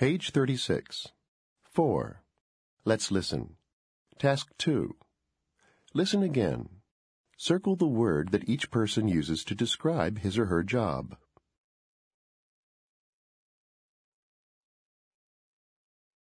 Page 36. 4. Let's listen. Task 2. Listen again. Circle the word that each person uses to describe his or her job.